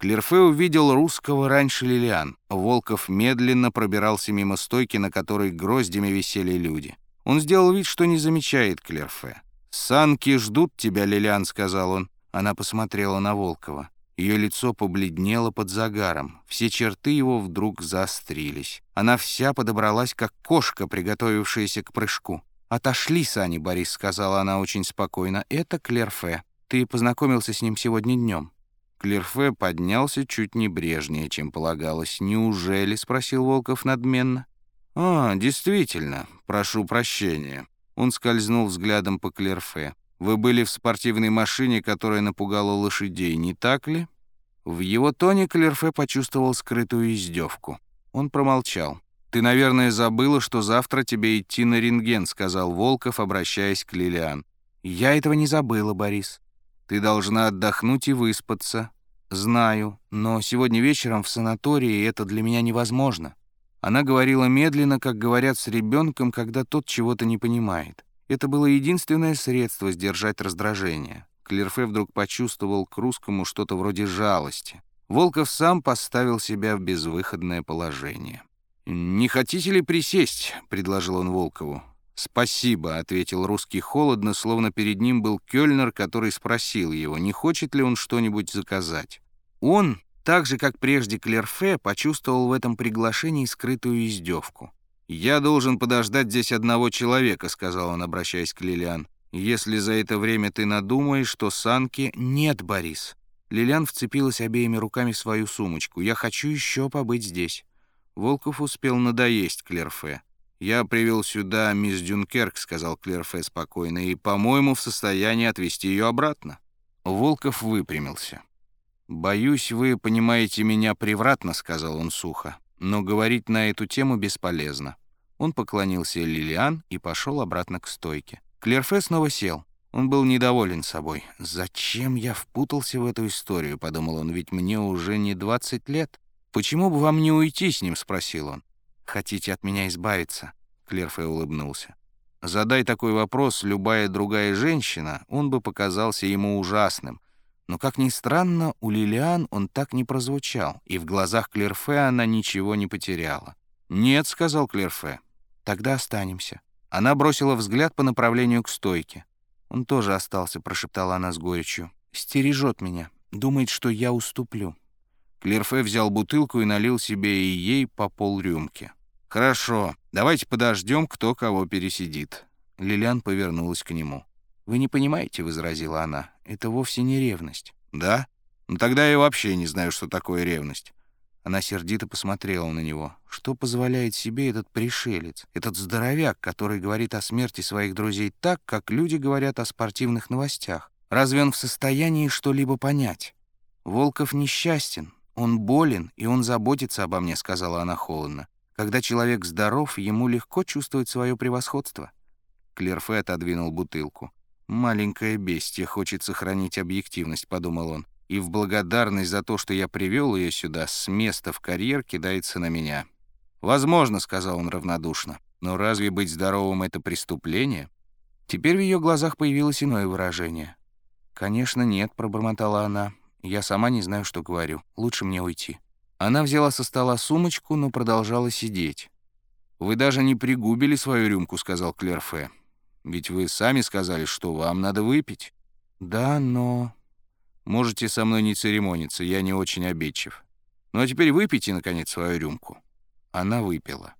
Клерфе увидел русского раньше Лилиан. Волков медленно пробирался мимо стойки, на которой гроздями висели люди. Он сделал вид, что не замечает Клерфе. «Санки ждут тебя, Лилиан», — сказал он. Она посмотрела на Волкова. Ее лицо побледнело под загаром. Все черты его вдруг заострились. Она вся подобралась, как кошка, приготовившаяся к прыжку. «Отошли, Сани, Борис», — сказала она очень спокойно. «Это Клерфе. Ты познакомился с ним сегодня днем». Клерфе поднялся чуть небрежнее, чем полагалось. «Неужели?» — спросил Волков надменно. «А, действительно. Прошу прощения». Он скользнул взглядом по Клерфе. «Вы были в спортивной машине, которая напугала лошадей, не так ли?» В его тоне Клерфе почувствовал скрытую издевку. Он промолчал. «Ты, наверное, забыла, что завтра тебе идти на рентген», — сказал Волков, обращаясь к Лилиан. «Я этого не забыла, Борис. Ты должна отдохнуть и выспаться». «Знаю, но сегодня вечером в санатории это для меня невозможно». Она говорила медленно, как говорят с ребенком, когда тот чего-то не понимает. Это было единственное средство сдержать раздражение. Клерфе вдруг почувствовал к русскому что-то вроде жалости. Волков сам поставил себя в безвыходное положение. «Не хотите ли присесть?» — предложил он Волкову. «Спасибо», — ответил русский холодно, словно перед ним был Кёльнер, который спросил его, не хочет ли он что-нибудь заказать. Он, так же, как прежде Клерфе, почувствовал в этом приглашении скрытую издевку. «Я должен подождать здесь одного человека», — сказал он, обращаясь к Лилиан. «Если за это время ты надумаешь, что Санки...» «Нет, Борис». Лилиан вцепилась обеими руками в свою сумочку. «Я хочу еще побыть здесь». Волков успел надоесть Клерфе. «Я привел сюда мисс Дюнкерк», — сказал Клерфе спокойно, «и, по-моему, в состоянии отвезти ее обратно». Волков выпрямился. «Боюсь, вы понимаете меня превратно», — сказал он сухо. «Но говорить на эту тему бесполезно». Он поклонился Лилиан и пошел обратно к стойке. Клерфе снова сел. Он был недоволен собой. «Зачем я впутался в эту историю?» — подумал он. «Ведь мне уже не 20 лет. Почему бы вам не уйти с ним?» — спросил он. «Хотите от меня избавиться?» — Клерфе улыбнулся. Задай такой вопрос любая другая женщина, он бы показался ему ужасным — но, как ни странно, у Лилиан он так не прозвучал, и в глазах Клерфе она ничего не потеряла. «Нет», — сказал Клерфе, — «тогда останемся». Она бросила взгляд по направлению к стойке. «Он тоже остался», — прошептала она с горечью. «Стережет меня, думает, что я уступлю». Клерфе взял бутылку и налил себе и ей по полрюмки. «Хорошо, давайте подождем, кто кого пересидит». Лилиан повернулась к нему. «Вы не понимаете», — возразила она, — «это вовсе не ревность». «Да? Ну тогда я вообще не знаю, что такое ревность». Она сердито посмотрела на него. Что позволяет себе этот пришелец, этот здоровяк, который говорит о смерти своих друзей так, как люди говорят о спортивных новостях? Разве он в состоянии что-либо понять? «Волков несчастен, он болен, и он заботится обо мне», — сказала она холодно. «Когда человек здоров, ему легко чувствовать свое превосходство». Клерфе отодвинул бутылку. «Маленькое бестие хочет сохранить объективность», — подумал он. «И в благодарность за то, что я привел ее сюда, с места в карьер кидается на меня». «Возможно», — сказал он равнодушно. «Но разве быть здоровым — это преступление?» Теперь в ее глазах появилось иное выражение. «Конечно, нет», — пробормотала она. «Я сама не знаю, что говорю. Лучше мне уйти». Она взяла со стола сумочку, но продолжала сидеть. «Вы даже не пригубили свою рюмку», — сказал Клерфе. Ведь вы сами сказали, что вам надо выпить». «Да, но...» «Можете со мной не церемониться, я не очень обидчив. Ну а теперь выпейте, наконец, свою рюмку». Она выпила.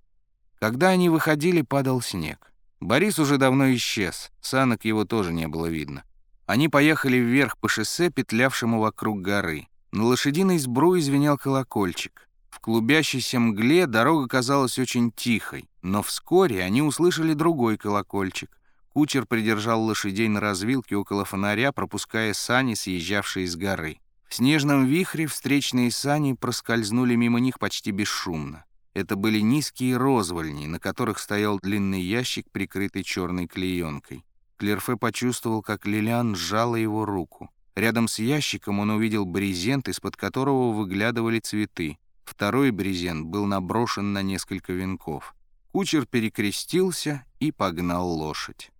Когда они выходили, падал снег. Борис уже давно исчез, санок его тоже не было видно. Они поехали вверх по шоссе, петлявшему вокруг горы. На лошадиной сбруе звенел колокольчик. В клубящейся мгле дорога казалась очень тихой, но вскоре они услышали другой колокольчик. Кучер придержал лошадей на развилке около фонаря, пропуская сани, съезжавшие с горы. В снежном вихре встречные сани проскользнули мимо них почти бесшумно. Это были низкие розвольни, на которых стоял длинный ящик, прикрытый черной клеенкой. Клерфе почувствовал, как Лилиан сжала его руку. Рядом с ящиком он увидел брезент, из-под которого выглядывали цветы. Второй брезент был наброшен на несколько венков. Кучер перекрестился и погнал лошадь.